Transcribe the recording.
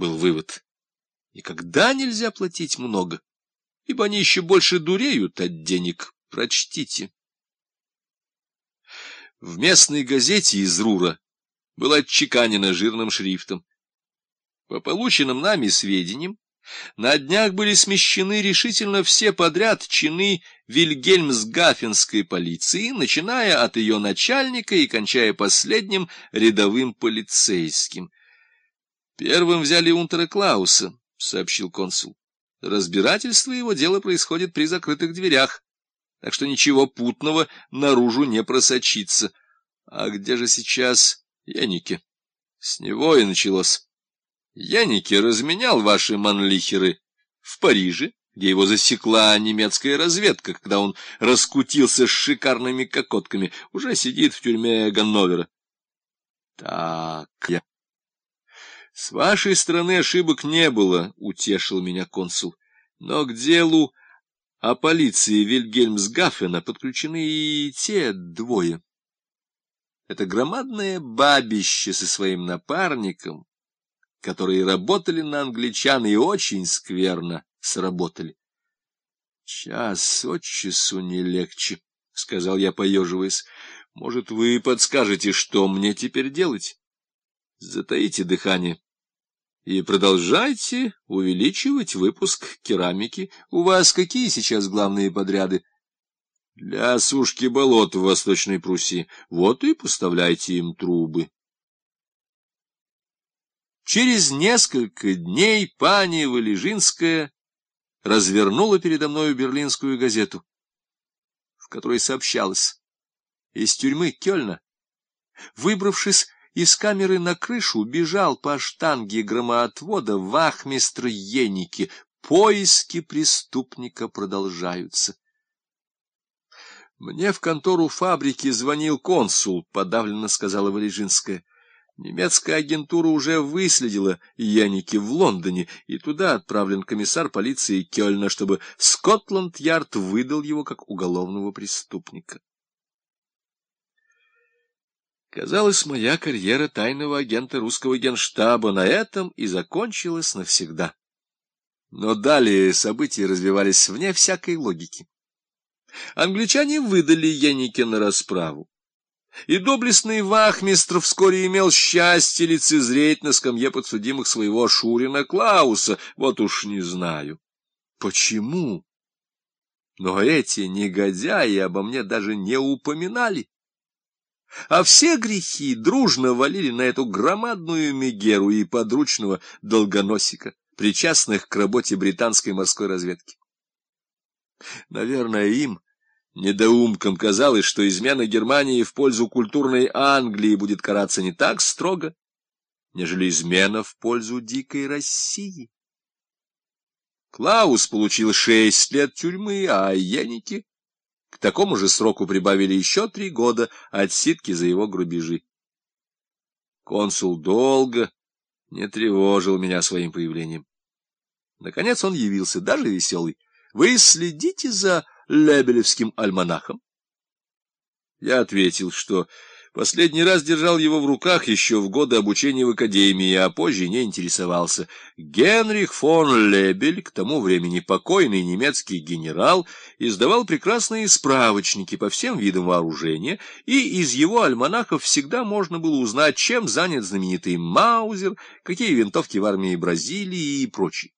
был вывод. Никогда нельзя платить много, ибо они еще больше дуреют от денег. Прочтите. В местной газете из Рура было отчеканено жирным шрифтом. По полученным нами сведениям, на днях были смещены решительно все подряд чины Вильгельмсгафенской полиции, начиная от ее начальника и кончая последним рядовым полицейским. Первым взяли унтера Клауса, — сообщил консул. Разбирательство его дела происходит при закрытых дверях, так что ничего путного наружу не просочится. А где же сейчас Яники? С него и началось. Яники разменял ваши манлихеры в Париже, где его засекла немецкая разведка, когда он раскутился с шикарными кокотками, уже сидит в тюрьме Ганновера. Так, я... С вашей стороны ошибок не было, — утешил меня консул, — но к делу о полиции Вильгельмсгафена подключены и те двое. Это громадное бабище со своим напарником, которые работали на англичан и очень скверно сработали. — Час от часу не легче, — сказал я, поеживаясь. — Может, вы подскажете, что мне теперь делать? Затаите дыхание и продолжайте увеличивать выпуск керамики. У вас какие сейчас главные подряды? Для сушки болот в Восточной Пруссии. Вот и поставляйте им трубы. Через несколько дней пани Валежинская развернула передо мною берлинскую газету, в которой сообщалось из тюрьмы Кёльна, выбравшись из камеры на крышу, бежал по штанге громоотвода вахмистр Еники. Поиски преступника продолжаются. Мне в контору фабрики звонил консул, подавленно сказала Валежинская. Немецкая агентура уже выследила Яники в Лондоне, и туда отправлен комиссар полиции Кёльна, чтобы Скотланд-Ярд выдал его как уголовного преступника. Казалось, моя карьера тайного агента русского генштаба на этом и закончилась навсегда. Но далее события развивались вне всякой логики. Англичане выдали Яники на расправу. И доблестный вахмистр вскоре имел счастье лицезреть на скамье подсудимых своего Шурина Клауса. Вот уж не знаю. Почему? Но эти негодяи обо мне даже не упоминали. А все грехи дружно валили на эту громадную Мегеру и подручного долгоносика, причастных к работе британской морской разведки. Наверное, им Недоумкам казалось, что измена Германии в пользу культурной Англии будет караться не так строго, нежели измена в пользу дикой России. Клаус получил шесть лет тюрьмы, а Яники к такому же сроку прибавили еще три года отсидки за его грубежи. Консул долго не тревожил меня своим появлением. Наконец он явился, даже веселый. — Вы следите за Лебелевским альманахом? Я ответил, что последний раз держал его в руках еще в годы обучения в академии, а позже не интересовался. Генрих фон Лебель, к тому времени покойный немецкий генерал, издавал прекрасные справочники по всем видам вооружения, и из его альманахов всегда можно было узнать, чем занят знаменитый Маузер, какие винтовки в армии Бразилии и прочее.